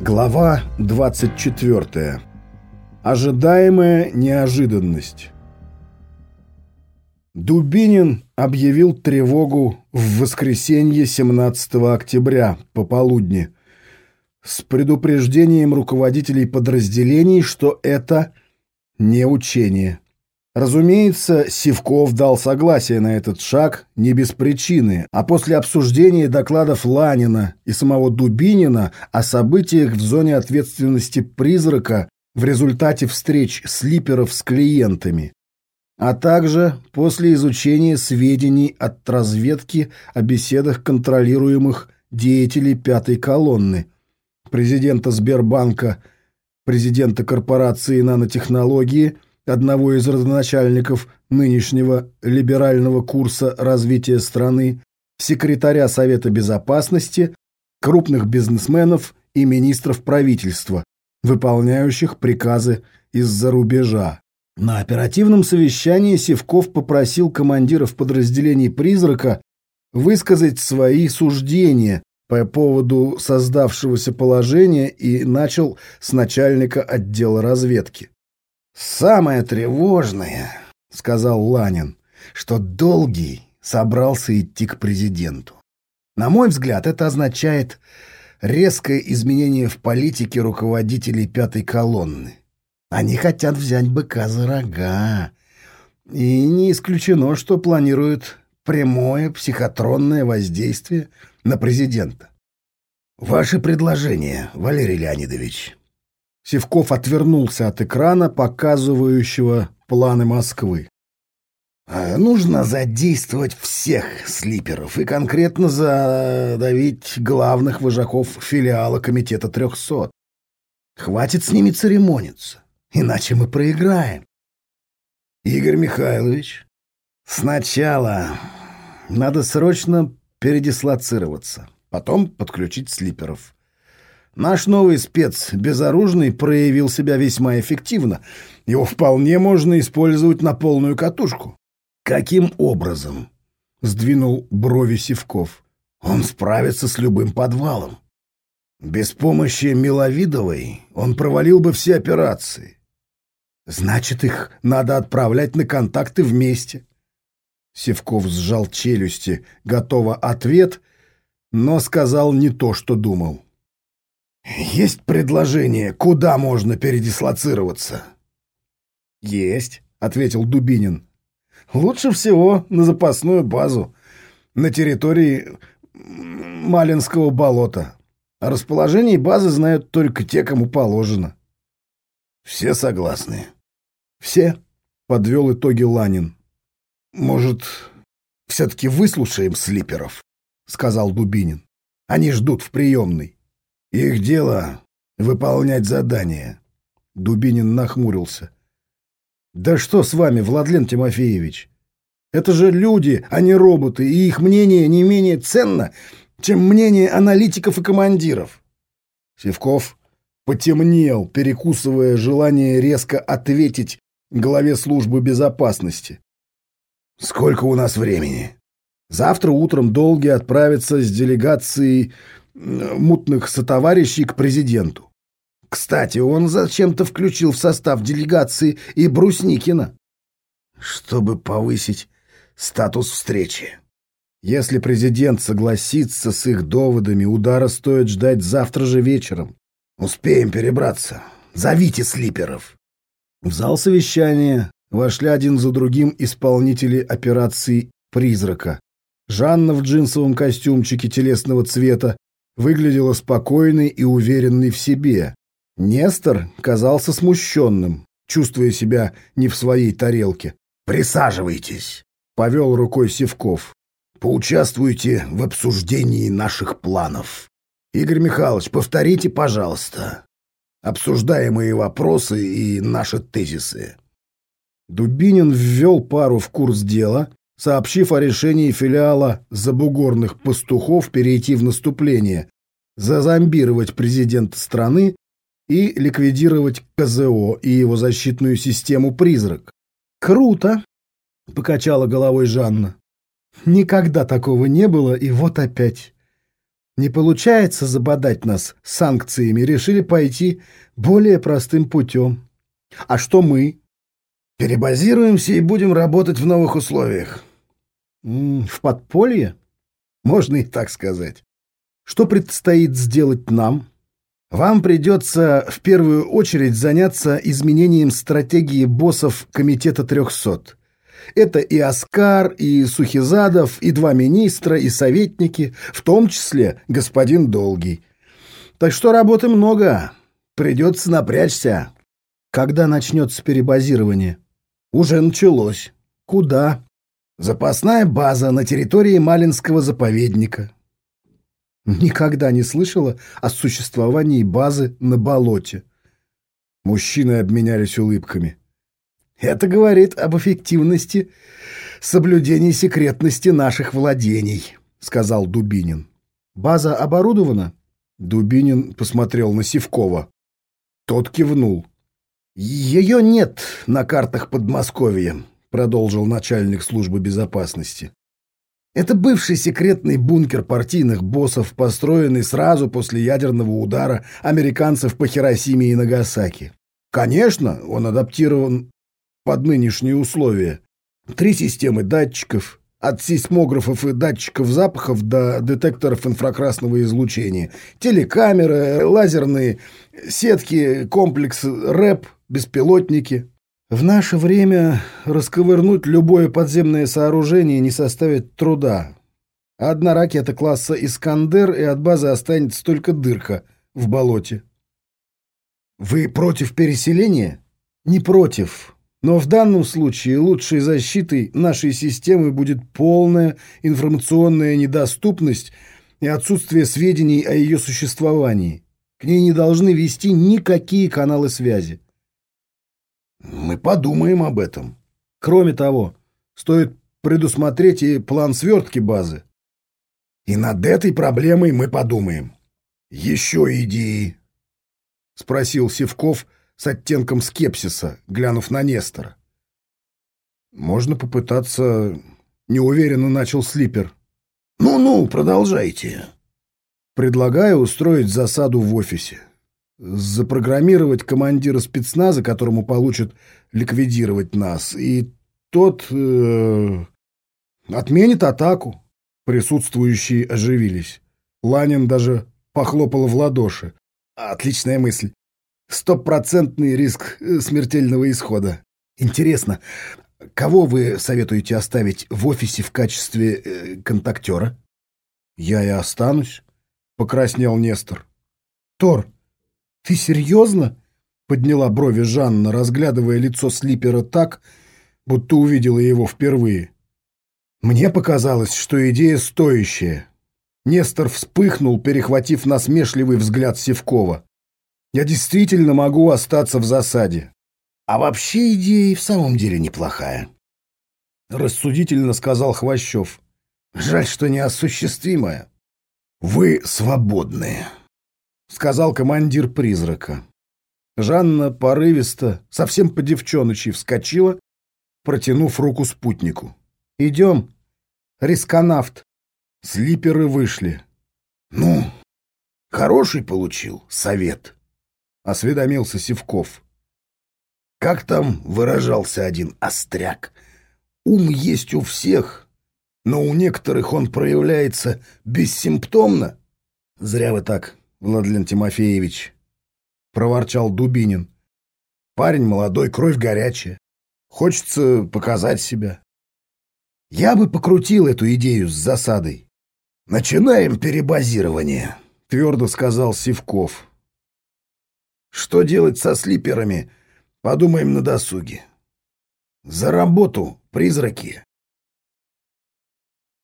Глава 24. Ожидаемая неожиданность. Дубинин объявил тревогу в воскресенье 17 октября пополудни с предупреждением руководителей подразделений, что это не учение. Разумеется, Сивков дал согласие на этот шаг не без причины, а после обсуждения докладов Ланина и самого Дубинина о событиях в зоне ответственности «Призрака» в результате встреч слиперов с клиентами, а также после изучения сведений от разведки о беседах контролируемых деятелей пятой колонны, президента Сбербанка, президента корпорации нанотехнологии – одного из родоначальников нынешнего либерального курса развития страны, секретаря Совета Безопасности, крупных бизнесменов и министров правительства, выполняющих приказы из-за рубежа. На оперативном совещании Севков попросил командиров подразделений «Призрака» высказать свои суждения по поводу создавшегося положения и начал с начальника отдела разведки. «Самое тревожное, — сказал Ланин, — что Долгий собрался идти к президенту. На мой взгляд, это означает резкое изменение в политике руководителей пятой колонны. Они хотят взять быка за рога. И не исключено, что планируют прямое психотронное воздействие на президента. Ваше предложение, Валерий Леонидович, Севков отвернулся от экрана, показывающего планы Москвы. А, «Нужно задействовать всех слиперов и конкретно задавить главных вожаков филиала Комитета трехсот. Хватит с ними церемониться, иначе мы проиграем. Игорь Михайлович, сначала надо срочно передислоцироваться, потом подключить слиперов. Наш новый спец безоружный проявил себя весьма эффективно. Его вполне можно использовать на полную катушку. Каким образом? Сдвинул брови Сивков. Он справится с любым подвалом. Без помощи Миловидовой он провалил бы все операции. Значит, их надо отправлять на контакты вместе. Севков сжал челюсти, готово ответ, но сказал не то, что думал. «Есть предложение, куда можно передислоцироваться?» «Есть», — ответил Дубинин. «Лучше всего на запасную базу, на территории Малинского болота. О расположении базы знают только те, кому положено». «Все согласны?» «Все», — подвел итоги Ланин. «Может, все-таки выслушаем слиперов?» — сказал Дубинин. «Они ждут в приемной». Их дело — выполнять задания. Дубинин нахмурился. Да что с вами, Владлен Тимофеевич? Это же люди, а не роботы, и их мнение не менее ценно, чем мнение аналитиков и командиров. Севков потемнел, перекусывая желание резко ответить главе службы безопасности. «Сколько у нас времени?» «Завтра утром Долги отправится с делегацией мутных сотоварищей к президенту. Кстати, он зачем-то включил в состав делегации и Брусникина, чтобы повысить статус встречи. Если президент согласится с их доводами, удара стоит ждать завтра же вечером. Успеем перебраться. Зовите слиперов. В зал совещания вошли один за другим исполнители операции «Призрака». Жанна в джинсовом костюмчике телесного цвета выглядела спокойной и уверенной в себе. Нестор казался смущенным, чувствуя себя не в своей тарелке. «Присаживайтесь», — повел рукой Севков. «Поучаствуйте в обсуждении наших планов. Игорь Михайлович, повторите, пожалуйста, обсуждаемые вопросы и наши тезисы». Дубинин ввел пару в курс дела, сообщив о решении филиала забугорных пастухов перейти в наступление, зазомбировать президента страны и ликвидировать КЗО и его защитную систему «Призрак». «Круто!» — покачала головой Жанна. «Никогда такого не было, и вот опять. Не получается забодать нас санкциями, решили пойти более простым путем. А что мы? Перебазируемся и будем работать в новых условиях. В подполье? Можно и так сказать. Что предстоит сделать нам? Вам придется в первую очередь заняться изменением стратегии боссов Комитета 300. Это и Оскар, и Сухизадов, и два министра, и советники, в том числе господин Долгий. Так что работы много. Придется напрячься. Когда начнется перебазирование? Уже началось. Куда? Запасная база на территории Малинского заповедника. Никогда не слышала о существовании базы на болоте. Мужчины обменялись улыбками. Это говорит об эффективности соблюдения секретности наших владений, сказал Дубинин. База оборудована? Дубинин посмотрел на Сивкова. Тот кивнул. Ее нет на картах Подмосковья, продолжил начальник службы безопасности. Это бывший секретный бункер партийных боссов, построенный сразу после ядерного удара американцев по Хиросиме и Нагасаки. Конечно, он адаптирован под нынешние условия. Три системы датчиков, от сейсмографов и датчиков запахов до детекторов инфракрасного излучения, телекамеры, лазерные сетки, комплекс РЭП, беспилотники. В наше время расковырнуть любое подземное сооружение не составит труда. Одна ракета класса «Искандер» и от базы останется только дырка в болоте. Вы против переселения? Не против. Но в данном случае лучшей защитой нашей системы будет полная информационная недоступность и отсутствие сведений о ее существовании. К ней не должны вести никакие каналы связи. Мы подумаем об этом. Кроме того, стоит предусмотреть и план свертки базы. И над этой проблемой мы подумаем. Еще идеи? Спросил Севков, — с оттенком скепсиса, глянув на Нестора. «Можно попытаться...» — неуверенно начал Слипер. «Ну-ну, продолжайте». «Предлагаю устроить засаду в офисе. Запрограммировать командира спецназа, которому получат ликвидировать нас, и тот э, отменит атаку». Присутствующие оживились. Ланин даже похлопал в ладоши. «Отличная мысль стопроцентный риск э, смертельного исхода. Интересно, кого вы советуете оставить в офисе в качестве э, контактера? Я и останусь, покраснел Нестор. Тор, ты серьезно? Подняла брови Жанна, разглядывая лицо Слипера так, будто увидела его впервые. Мне показалось, что идея стоящая. Нестор вспыхнул, перехватив насмешливый взгляд Севкова. Я действительно могу остаться в засаде. А вообще идея и в самом деле неплохая. Рассудительно сказал Хвощев. Жаль, что неосуществимая. Вы свободны, сказал командир призрака. Жанна порывисто, совсем по девчоночи, вскочила, протянув руку спутнику. «Идем, рисконавт». Слиперы вышли. «Ну, хороший получил совет», осведомился Севков. Как там выражался один остряк? Ум есть у всех, но у некоторых он проявляется бессимптомно. Зря вы так, Владлен Тимофеевич, проворчал Дубинин. Парень молодой, кровь горячая. Хочется показать себя. Я бы покрутил эту идею с засадой. Начинаем перебазирование, твердо сказал Сивков. Что делать со слиперами, подумаем на досуге. За работу, призраки.